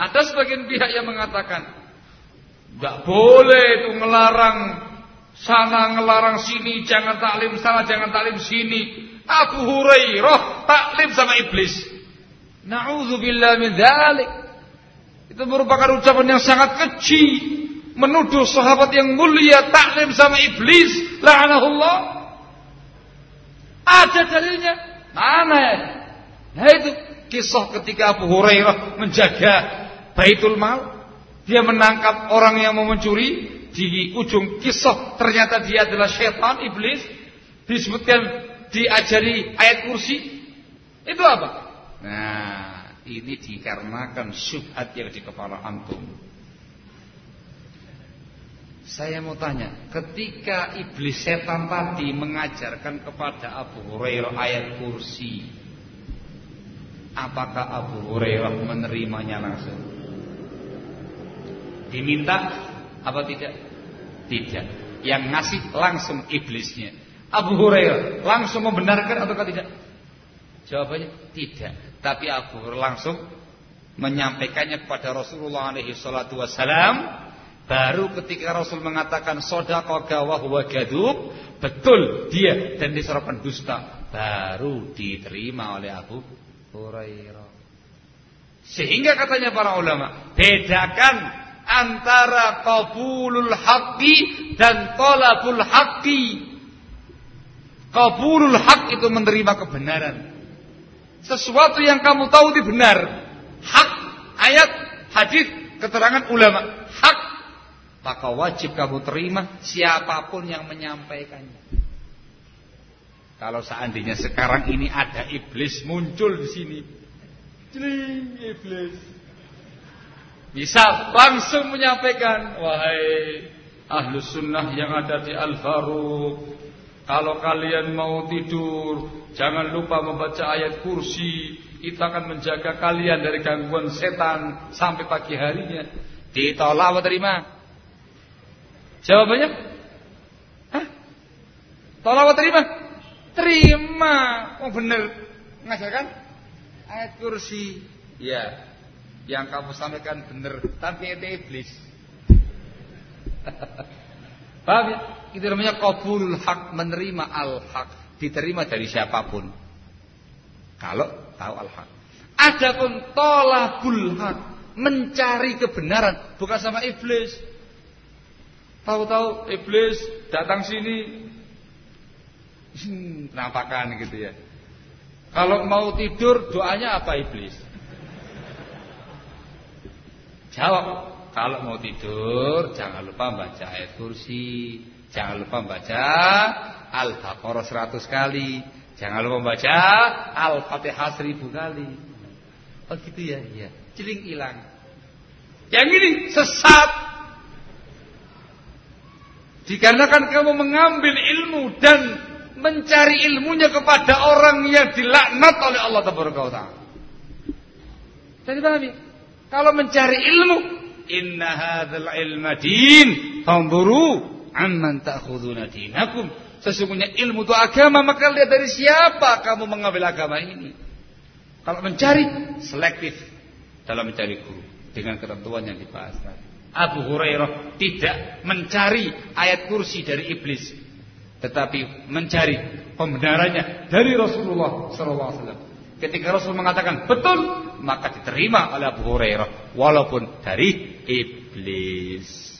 Ada sebagian pihak yang mengatakan nggak boleh itu ngelarang sana ngelarang sini, jangan taklim sana, jangan taklim sini. Abu Hurairah taklim sama iblis. Nauzubillah min dzalik. Itu merupakan ucapan yang sangat keji menuduh sahabat yang mulia taklim sama iblis, la'anahullah. Ada dalilnya? Mana ya? Nah itu kisah ketika Abu Hurairah menjaga Baitul Mal. Dia menangkap orang yang mau mencuri. Di ujung kisah ternyata dia adalah syaitan, iblis. Disebutkan diajari ayat kursi. Itu apa? Nah, ini dikarenakan syubhat yang di kepala antum. Saya mau tanya, ketika iblis setan tadi mengajarkan kepada Abu Hurairah ayat kursi, apakah Abu Hurairah menerimanya langsung? Diminta apa tidak? Tidak. Yang ngasih langsung iblisnya. Abu Hurairah langsung membenarkan atau tidak? Jawabannya tidak. Tapi Abu Hurairah langsung menyampaikannya kepada Rasulullah alaihi salatu wasalam Baru ketika Rasul mengatakan sodaqaka wa huwa gadub, betul dia dan diserapan dusta, baru diterima oleh Abu Hurairah. Sehingga katanya para ulama, bedakan antara qabulul haqqi dan talabul haqqi. Qabulul haq itu menerima kebenaran. Sesuatu yang kamu tahu itu benar. Hak, ayat, hadis, keterangan ulama. Hak maka wajib kamu terima siapa pun yang menyampaikannya. Kalau seandainya sekarang ini ada iblis muncul di sini, Jling, iblis. Bisa langsung menyampaikan, wahai ahlus sunnah yang ada di Al Faruq, kalau kalian mau tidur, jangan lupa membaca ayat kursi. Itu akan menjaga kalian dari gangguan setan sampai pagi harinya. Ditolak atau terima? Jawabannya? Hah? Tolak atau terima? Terima. Oh benar. Mengajarkan ayat kursi. Ya. Yang kamu sampaikan benar, tapi itu iblis. Paham ya? Itu namanya qabulul hak, menerima al-haq, diterima dari siapa pun. Kalau tahu al-haq. Adapun tolabul hak, mencari kebenaran bukan sama iblis. Tahu-tahu iblis datang sini nampakan gitu ya. Kalau mau tidur doanya apa iblis? Jawab, kalau mau tidur jangan lupa baca ayat kursi, jangan lupa baca Al-Baqarah 100 kali, jangan lupa baca Al-Fatihah 1000 kali. Oh gitu ya, iya. Celing hilang. Yang ini sesat Dikarenakan kamu mengambil ilmu dan mencari ilmunya kepada orang yang dilaknat oleh Allah Taala. Jadi pahami? Kalau mencari ilmu, inna hadzal ilma din, fanzuru amman ta'khuduna dinakum. Sesungguhnya ilmu itu agama, maka lihat dari siapa kamu mengambil agama ini. Kalau mencari, selektif dalam mencari guru dengan ketentuan yang dibahas tadi. Abu Hurairah tidak mencari ayat kursi dari iblis, tetapi mencari pembenarannya dari Rasulullah SAW. Ketika Rasul mengatakan betul, maka diterima oleh Abu Hurairah walaupun dari iblis.